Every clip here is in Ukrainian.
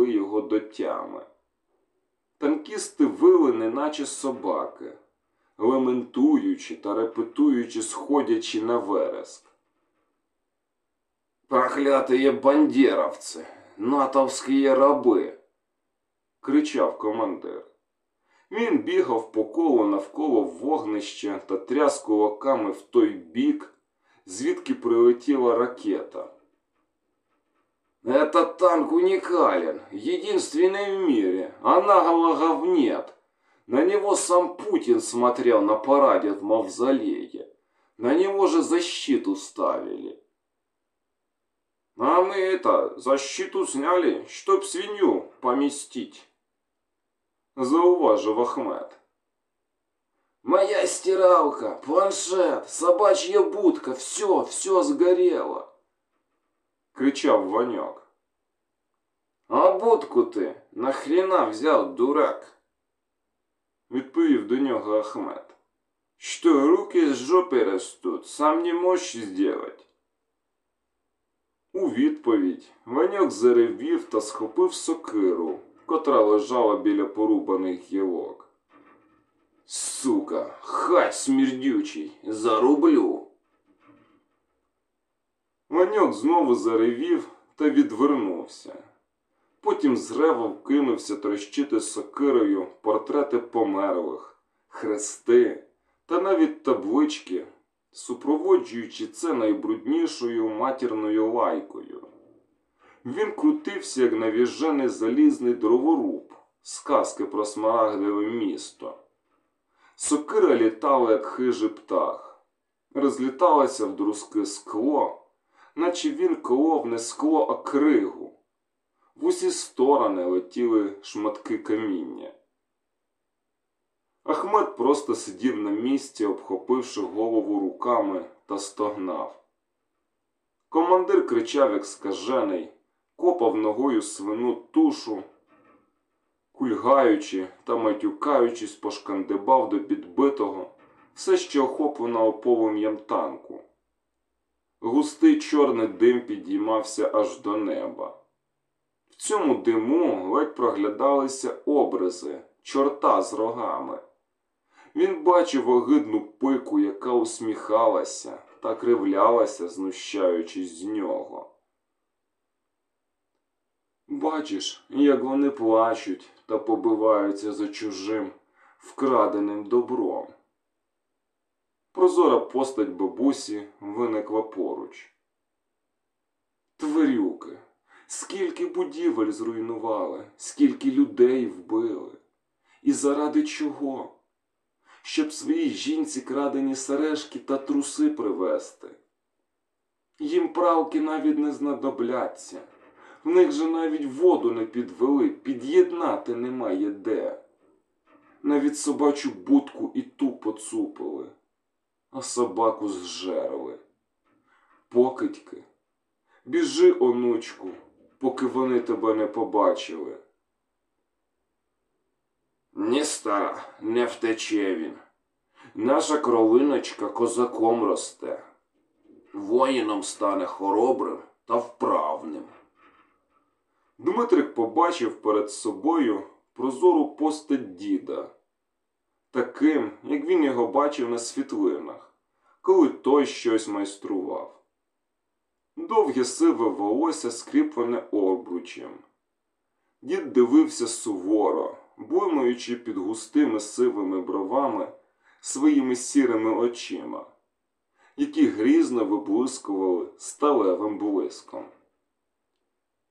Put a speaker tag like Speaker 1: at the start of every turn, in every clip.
Speaker 1: довели його до тями. Танкісти вили, неначе собаки, лементуючи та репетуючи, сходячи на вереск. Проклятые бандеровці, натовські раби, кричав командир. Він бігав по колу навколо вогнища та тряс кулаками в той бік, звідки прилетіла ракета. Этот танк уникален, единственный в мире, аналогов нет. На него сам Путин смотрел на параде в мавзолее. На него же защиту ставили. А мы это, защиту сняли, чтоб свинью поместить. Зауважив Ахмед. Моя стиралка, планшет, собачья будка, все, все сгорело. Кричав Ваньок. А будку ти нахрена взяв, дурак? Відповів до нього Ахмед. Що руки з жопи ростуть, сам не можеш сделать. У відповідь Ваньок заревів та схопив сокиру, котра лежала біля порубаних гілок. Сука, хай смердючий, зарублю. Ваньок знову заревів та відвернувся. Потім з ревом кинувся трощити сокирою портрети померлих, хрести та навіть таблички, супроводжуючи це найбруднішою матірною лайкою. Він крутився, як навіжений залізний дроворуб з казки про смарагдове місто. Сокира літала, як хижий птах, розліталася в друзки скло, наче він колов не скло, а кригу. В усі сторони летіли шматки каміння. Ахмед просто сидів на місці, обхопивши голову руками та стогнав. Командир кричав, як скажений, копав ногою свину тушу, кульгаючи та матюкаючись, пошкандибав до підбитого, все ще охопленого полум'ям танку. Густий чорний дим підіймався аж до неба. В цьому диму ледь проглядалися образи чорта з рогами. Він бачив огидну пику, яка усміхалася та кривлялася, знущаючись з нього. Бачиш, як вони плачуть та побиваються за чужим, вкраденим добром. Прозора постать бабусі виникла поруч. Тварюки, скільки будівель зруйнували, скільки людей вбили. І заради чого? Щоб своїй жінці крадені сережки та труси привезти. Їм правки навіть не знадобляться. В них же навіть воду не підвели, під'єднати немає де. Навіть собачу будку і ту поцупили, а собаку зжерли. Покидьки, біжи, онучку, поки вони тебе не побачили. Ні стара, не втече він. Наша кровиночка козаком росте. Воїном стане хоробрим та вправним. Дмитрик побачив перед собою прозору постать діда, таким, як він його бачив на світлинах, коли той щось майстрував. Довге сиве волосся скріплене обручем. Дід дивився суворо, блимаючи під густими сивими бровами своїми сірими очима, які грізно виблискували сталевим блиском.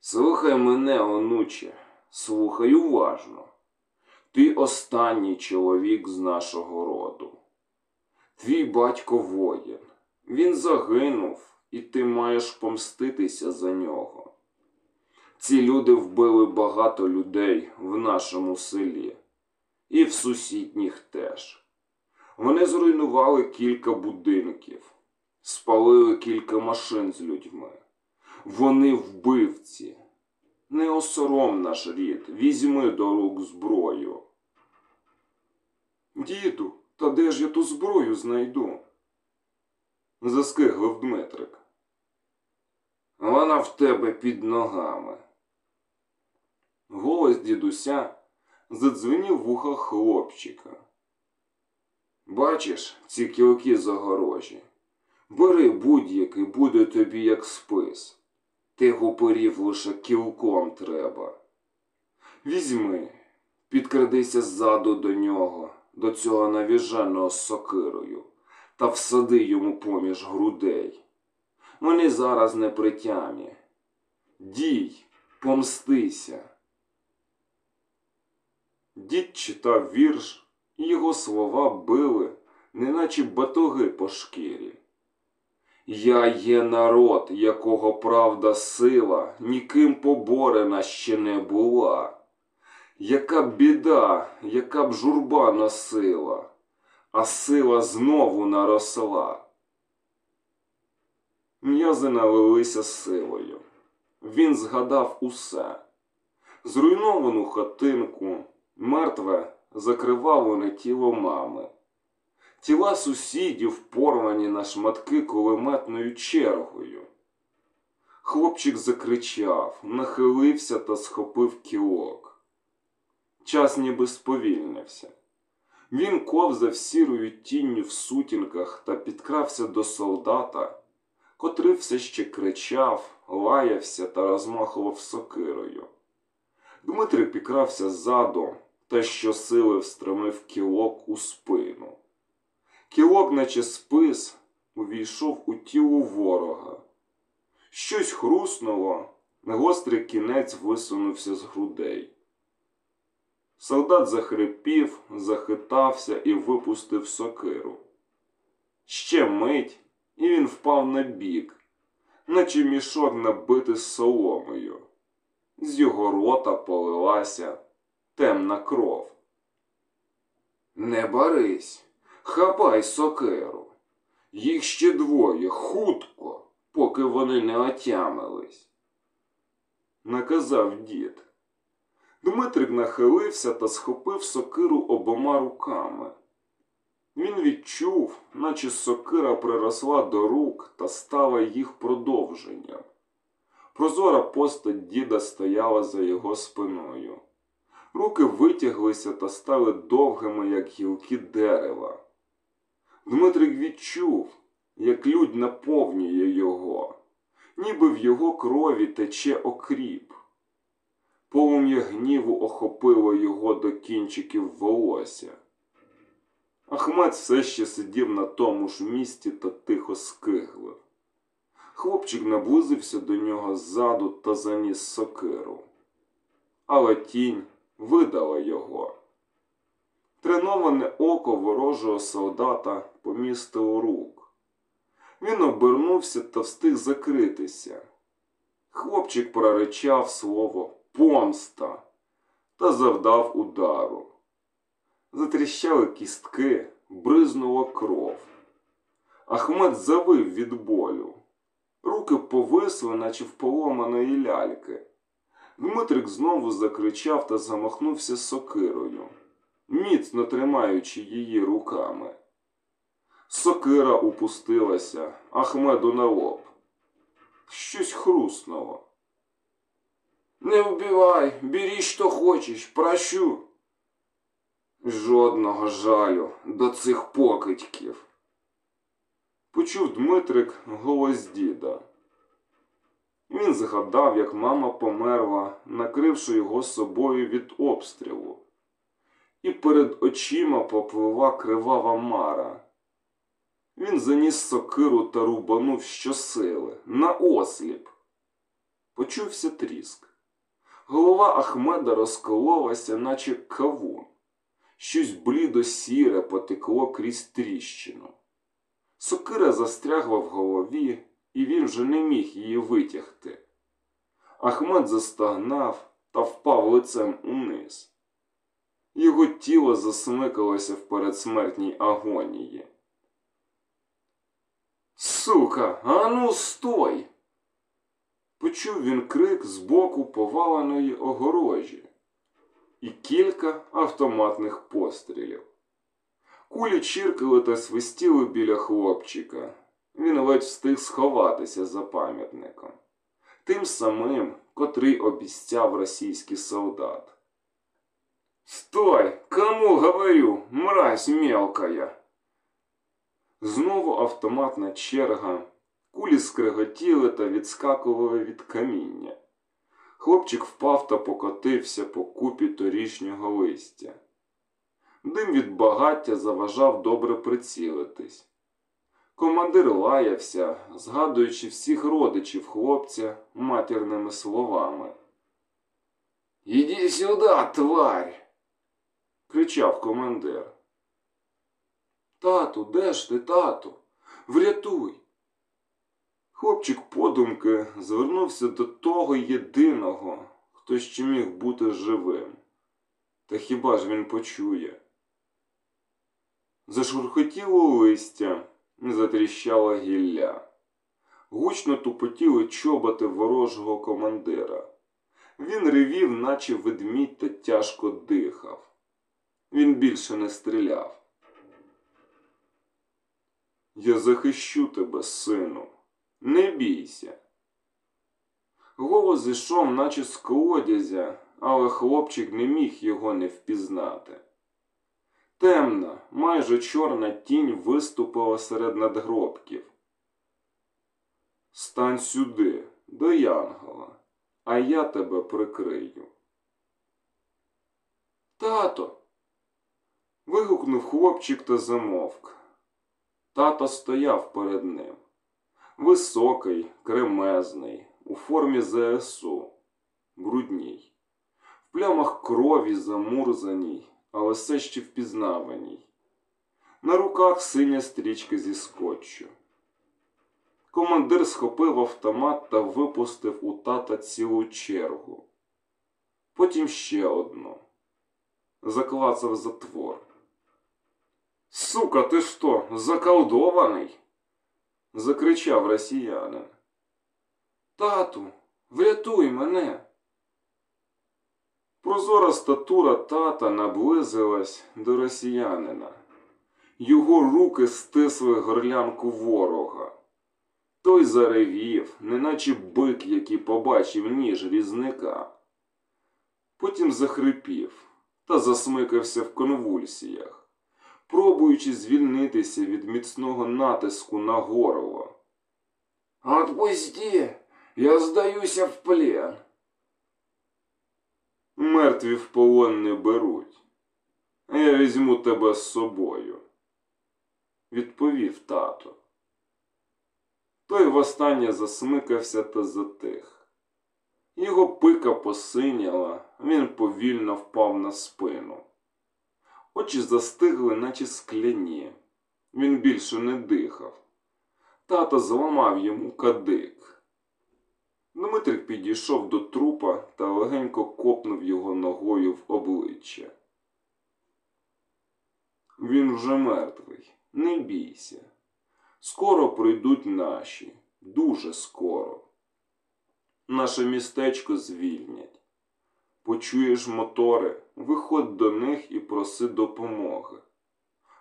Speaker 1: Слухай мене, онуче, слухай уважно. Ти останній чоловік з нашого роду. Твій батько воїн. Він загинув, і ти маєш помститися за нього. Ці люди вбили багато людей в нашому селі і в сусідніх теж. Вони зруйнували кілька будинків, спалили кілька машин з людьми. Вони вбивці. Не осором наш рід, візьми до рук зброю. Діду, та де ж я ту зброю знайду? Заскиглив Дмитрик. Вона в тебе під ногами. голос дідуся задзвенів в ухах хлопчика. Бачиш ці кілки загорожі? Бери будь-який, буде тобі як спис. Тих упорів лише кілком треба. Візьми, підкрадися ззаду до нього, до цього навіженого з сокирою, та всади йому поміж грудей. Вони зараз не при тямі. Дій, помстися. Дід читав вірш, і його слова били, неначе батоги по шкірі. Я є народ, якого правда сила ніким поборена ще не була. Яка б біда, яка б журба носила, а сила знову наросла. М'язи налилися силою. Він згадав усе зруйновану хатинку, мертве закривавлене тіло мами, тіла сусідів порвані на шматки кулеметною чергою. Хлопчик закричав, нахилився та схопив кілок. Час ніби сповільнився. Він ковзав сірою тінню в сутінках та підкрався до солдата, котрий все ще кричав, лаявся та розмахував сокирою. Дмитрик підкрався ззаду та щосили встромив кілок у спину. Кілок, наче спис, увійшов у тіло ворога. Щось хруснуло, гострий кінець висунувся з грудей. Солдат захрипів, захитався і випустив сокиру. Ще мить, і він впав на бік, наче мішок набитий соломою. З його рота полилася темна кров. Не барись, хапай сокиру. Їх ще двоє хутко, поки вони не отямились. Наказав дід. Дмитрик нахилився та схопив сокиру обома руками. Він відчув, наче сокира приросла до рук та стала їх продовженням. Прозора постать діда стояла за його спиною. Руки витяглися та стали довгими, як гілки дерева. Дмитрик відчув, як людь наповнює його, ніби в його крові тече окріп. Полум'я гніву охопило його до кінчиків волосся. Ахмед все ще сидів на тому ж місці та тихо скиглив. Хлопчик наблизився до нього ззаду та заніс сокиру. Але тінь видала його. Треноване око ворожого солдата помістило рук. Він обернувся та встиг закритися. Хлопчик проричав слово помста та завдав удару. Затріщали кістки, бризнула кров. Ахмед завив від болю. Руки повисли, наче в поломаної ляльки. Дмитрик знову закричав та замахнувся сокирою, міцно тримаючи її руками. Сокира упустилася Ахмеду на лоб. Щось хруснуло. Не вбивай, бери, що хочеш, прощу. Жодного жалю до цих покидьків. Почув Дмитрик голос діда. Він згадав, як мама померла, накривши його собою від обстрілу, і перед очима поплила кривава мара. Він заніс сокиру та рубанув щосили, на осліп. Почувся тріск. Голова Ахмеда розкололася, наче кавун. Щось блідо сіре потекло крізь тріщину. Сокира застрягла в голові, і він вже не міг її витягти. Ахмед застагнав та впав лицем униз. Його тіло засмикалося в передсмертній агонії. Сука, ану, стой! Почув він крик з боку поваленої огорожі і кілька автоматних пострілів. Кулі чіркали та свистіли біля хлопчика. Він ледь встиг сховатися за пам'ятником. Тим самим, котрий обіцяв російський солдат. Стой! Кому говорю, мразь мелкая! Знову автоматна черга. Кулі скриготіли та відскакували від каміння. Хлопчик впав та покотився по купі торішнього листя. Дим від багаття заважав добре прицілитись. Командир лаявся, згадуючи всіх родичів хлопця матірними словами. Іди сюди, тварь! Кричав командир. Тату, де ж ти, тату? Врятуй! Хлопчик подумки звернувся до того єдиного, хто ще міг бути живим. Та хіба ж він почує? Зашурхотіло листя, затріщала гілля. Гучно тупотіли чоботи ворожого командира. Він ревів, наче ведмідь та тяжко дихав. Він більше не стріляв. Я захищу тебе, сину. Не бійся. Голос зійшов, наче з колодязя, але хлопчик не міг його не впізнати. Темна, майже чорна тінь виступила серед надгробків. Стань сюди, до Янгола, а я тебе прикрию. Тато. Вигукнув хлопчик та замовк. Тато стояв перед ним. Високий, кремезний, у формі ЗСУ, брудній, в плямах крові замурзаній, але все ще впізнаваній. На руках синя стрічка зі скотчу. Командир схопив автомат та випустив у тата цілу чергу. Потім ще одну. Заклацав затвор. Сука, ти що, заколдований? закричав росіянин. Тату, врятуй мене. Прозора статура тата наблизилась до росіянина. Його руки стисли горлянку ворога. Той заревів, неначе бик, який побачив ніж різника. Потім захрипів та засмикався в конвульсіях, пробуючи звільнитися від міцного натиску на горло. Отпусти, я здаюся в плен. Мертві в полон не беруть. Я візьму тебе з собою, відповів тато. Той востаннє засмикався та затих. Його пика посиняла, він повільно впав на спину. Очі застигли, наче скляні. Він більше не дихав. Тато зламав йому кадик. Дмитрик підійшов до трупа та легенько копнув його ногою в обличчя. Він вже мертвий, не бійся. Скоро прийдуть наші, дуже скоро. Наше містечко звільнять. Почуєш мотори, виходь до них і проси допомоги.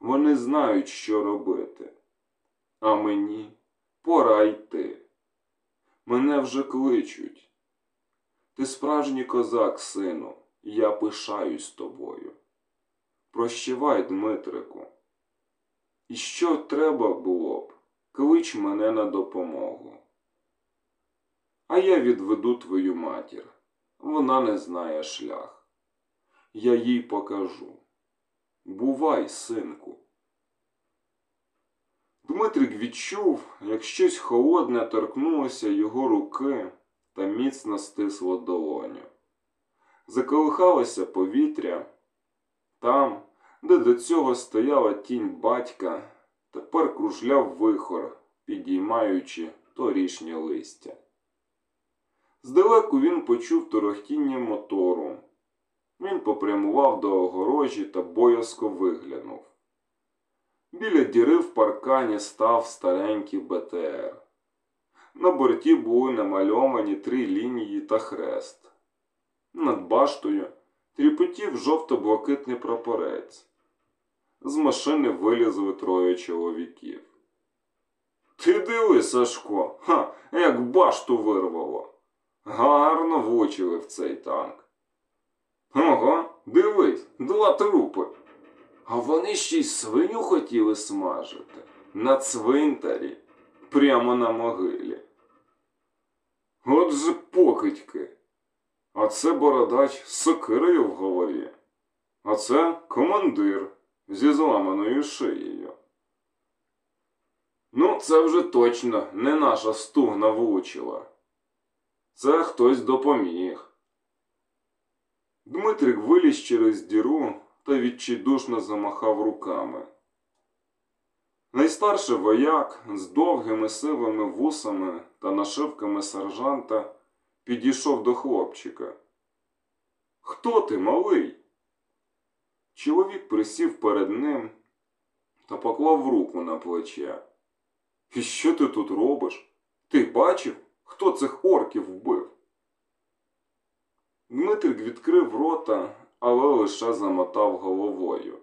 Speaker 1: Вони знають, що робити. А мені пора йти. Мене вже кличуть. Ти справжній козак, сину, я пишаюсь тобою. Прощавай, Дмитрику. І що треба було б, клич мене на допомогу. А я відведу твою матір. Вона не знає шлях. Я їй покажу. Бувай, синку. Дмитрик відчув, як щось холодне торкнулося його руки та міцно стисло долоню. Заколихалося повітря. Там, де до цього стояла тінь батька, тепер кружляв вихор, підіймаючи торішнє листя. Здалеку він почув торохтіння мотору. Він попрямував до огорожі та боязко виглянув. Біля діри в паркані став старенький БТР. На борті були намальовані три лінії та хрест. Над баштою тріпотів жовто-блакитний прапорець. З машини вилізли троє чоловіків. Ти диви, Сашко, ха, як башту вирвало. Гарно влучили в цей танк. Ого, дивись, два трупи. А вони ще й свиню хотіли смажити на цвинтарі, прямо на могилі. От же покидьки. А це бородач з сокирою в голові. А це командир зі зламаною шиєю. Ну, це вже точно не наша стугна влучила. Це хтось допоміг. Дмитрик виліз через діру та відчайдушно замахав руками. Найстарший вояк з довгими сивими вусами та нашивками сержанта підійшов до хлопчика. Хто ти, малий? Чоловік присів перед ним та поклав руку на плече. І що ти тут робиш? Ти бачив, хто цих орків вбив? Дмитрик відкрив рота, але лише замотав головою.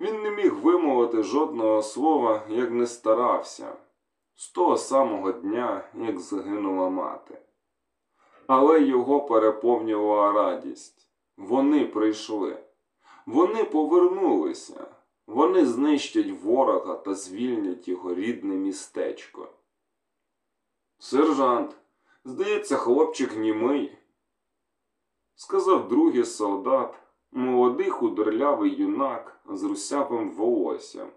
Speaker 1: Він не міг вимовити жодного слова, як не старався, з того самого дня, як загинула мати. Але його переповнювала радість. Вони прийшли. Вони повернулися. Вони знищать ворога та звільнять його рідне містечко. Сержант, здається, хлопчик німий, сказав другий солдат, молодий худорлявий юнак з русявим волоссям,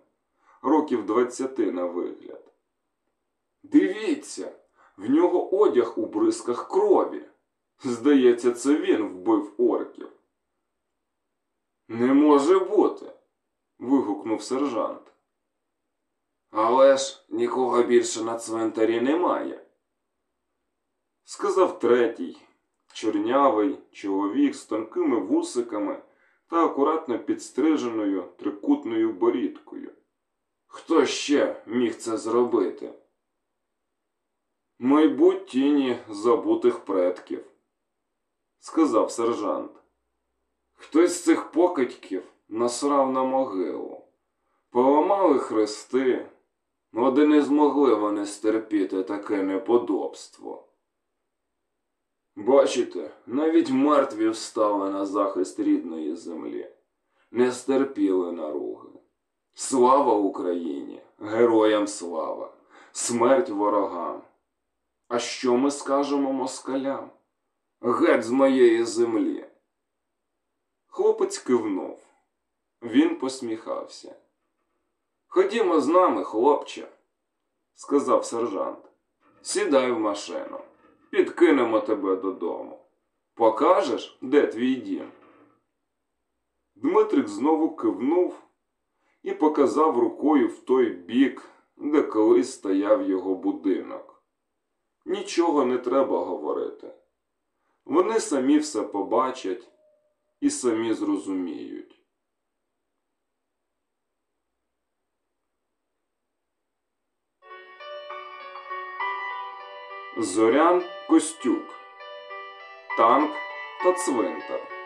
Speaker 1: років двадцяти на вигляд. Дивіться, в нього одяг у бризках крові. Здається, це він вбив орків. Не може бути. вигукнув сержант. Але ж нікого більше на цвинтарі немає. Сказав третій, чорнявий чоловік з тонкими вусиками та акуратно підстриженою трикутною борідкою. Хто ще міг це зробити? Майбуть тіні забутих предків, сказав сержант. Хтось з цих покидьків насрав на могилу, поламали хрести, але не змогли вони стерпіти таке неподобство. Бачите, навіть мертві встали на захист рідної землі, не стерпіли наруги. Слава Україні! Героям слава! Смерть ворогам! А що ми скажемо москалям? Геть з моєї землі. Хлопець кивнув. Він посміхався. Ходімо з нами, хлопче, сказав сержант. Сідай в машину, підкинемо тебе додому. Покажеш, де твій дім? Дмитрик знову кивнув і показав рукою в той бік, де колись стояв його будинок. Нічого не треба говорити. Вони самі все побачать і самі зрозуміють. Зорян Костюк. Танк та цвинтар